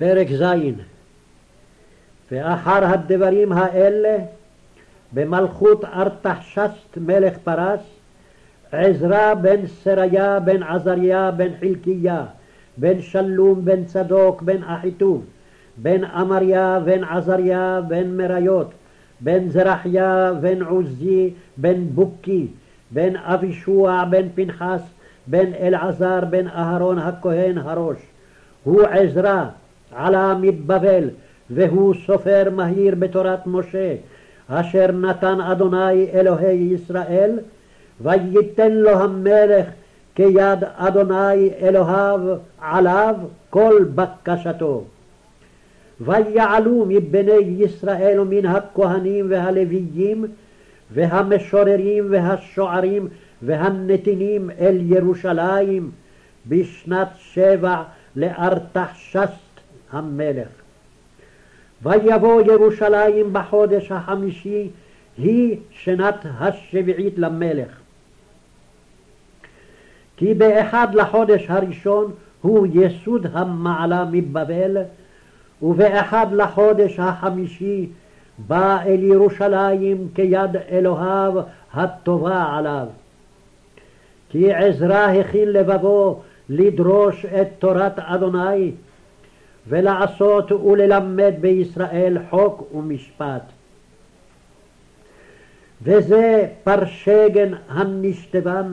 פרק ז' ואחר הדברים האלה במלכות ארתחשסט מלך פרס עזרא בן סריה בן עזריה בן חלקיה בן שלום בן צדוק בן אחיטוב בן אמריה בן עזריה בן מריות בן זרחיה בן עוזי בן בוקי בן אבישוע בן פנחס בן אלעזר בן אהרון הכהן הראש. הוא עזרא עלה מבבל והוא סופר מהיר בתורת משה אשר נתן אדוני אלוהי ישראל וייתן לו המלך כיד אדוני אלוהיו עליו כל בקשתו. ויעלו מבני ישראל ומן הכהנים והלוויים והמשוררים והשוערים והנתינים אל ירושלים בשנת שבע לארתחשסט המלך. ויבוא ירושלים בחודש החמישי היא שנת השביעית למלך. כי באחד לחודש הראשון הוא יסוד המעלה מבבל, ובאחד לחודש החמישי בא אל ירושלים כיד אלוהיו הטובה עליו. כי עזרא הכין לבבו לדרוש את תורת אדוני, ולעשות וללמד בישראל חוק ומשפט. וזה פרשגן הנשתבן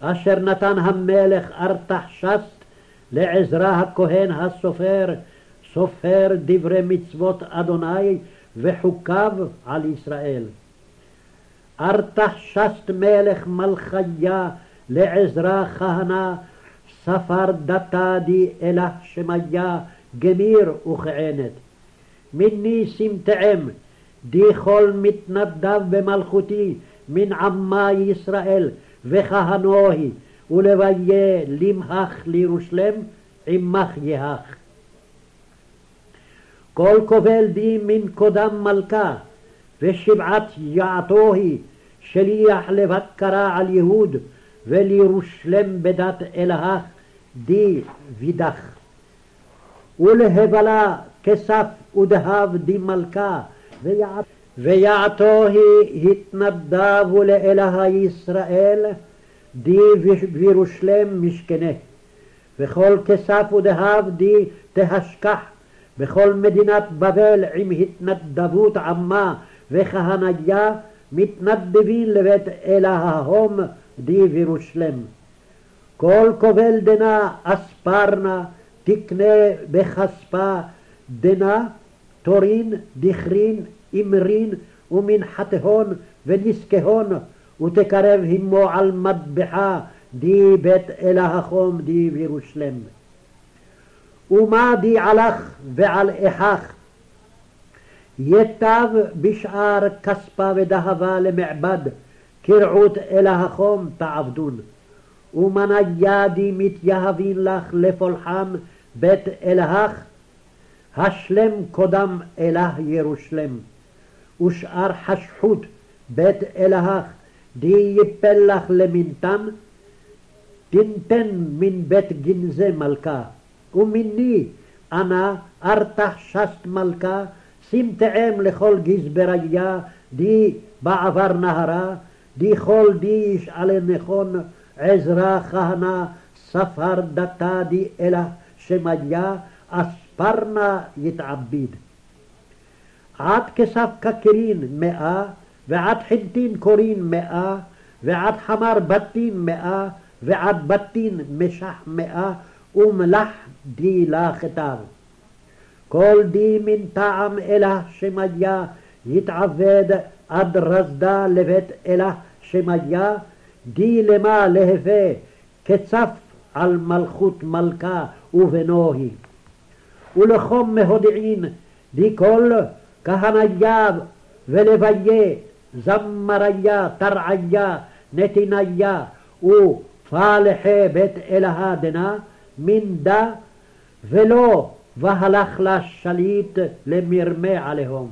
אשר נתן המלך ארתחשסט לעזרא הכהן הסופר, סופר דברי מצוות אדוני וחוקיו על ישראל. ארתחשסט מלך מלכיה לעזרא כהנה ספר דתה די אלה שמיה גמיר וכענת. מיני סמטעם די כל מתנדב במלכותי מן עמה ישראל וכהנוהי ולביה למהך לירושלם עמך יהך. כל כובל די מן קודם מלכה ושבעת יעתוהי שליח לבקרה על יהוד ולירושלם בדת אלהך די וידך. ולהבלה כסף ודהב די מלכה ויעתו היא התנדבו לאלה ישראל די וירושלם משכנה וכל כסף ודהב די תהשכח בכל מדינת בבל עם התנדבות עמה וכהניה מתנדבים לבית אלה ההום די וירושלם. כל כובל דנה אספרנה תקנה בכספה דנה, תורין, דכרין, אמרין ומנחתהון ונזקהון ותקרב עמו על מטבחה די בית אלה החום די בירושלם. ומה די עלך ועל איכך יטב בשאר כספה ודהבה למעבד כרעות אלה החום תעבדון. ומניידי מתייהבין לך לפולחן בית אלהך, השלם קודם אלה ירושלם. ושאר חשכות בית אלהך, די יפל לך למינתן, תנתן מן בית גנזי מלכה, ומיני אנא ארתח שסט מלכה, סמטעם לכל גזבריה, די בעבר נהרה, די כל די ישאלה נכון, עזרא כהנא, ספר דתה די אלה שמיה, אספרנה יתעביד. עד כסף קקרין מאה, ועד חנטין קורין מאה, ועד חמר בתין מאה, ועד בתין משח מאה, ומלח די לה כתב. כל די מן טעם אלה שמיה, יתעבד עד רזדה לבית אלה שמיה, די למה להווה, כצף על מלכות מלכה ובנוהי. ולחום מהודיעין, די כל כהניה ולוויה, זמריה, תרעיה, נתיניה, ופלחי בית אלהה דנה, מנדה, ולא והלך לה שליט למרמה עליהום.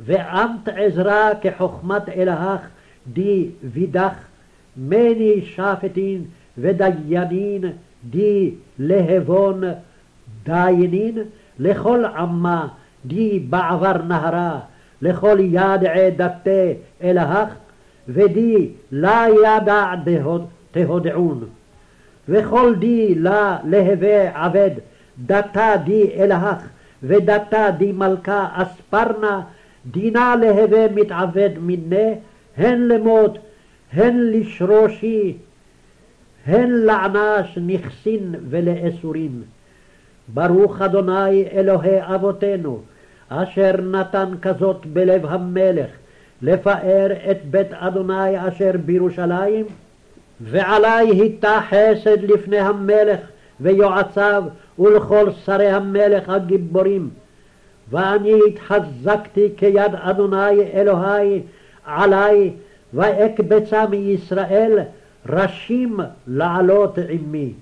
ואמת עזרא כחוכמת אלהך די וידך, מני שפטין ודיינין די להבון דיינין לכל עמה, די בעבר נהרה, לכל יד עדתי אלהך, ודי לה ידע תהודעון. וכל די לה להווה עבד, דתה די אלהך, ודתה די מלכה אספרנה, דינה להווה מתעבד מיני, הן למות, הן לשרושי, הן לענש נכסין ולאסורין. ברוך אדוני אלוהי אבותינו, אשר נתן כזאת בלב המלך, לפאר את בית אדוני אשר בירושלים, ועלי היטה חסד לפני המלך ויועציו ולכל שרי המלך הגיבורים. ואני התחזקתי כיד אדוני אלוהי עלי, ואקבצה מישראל ראשים לעלות עמי.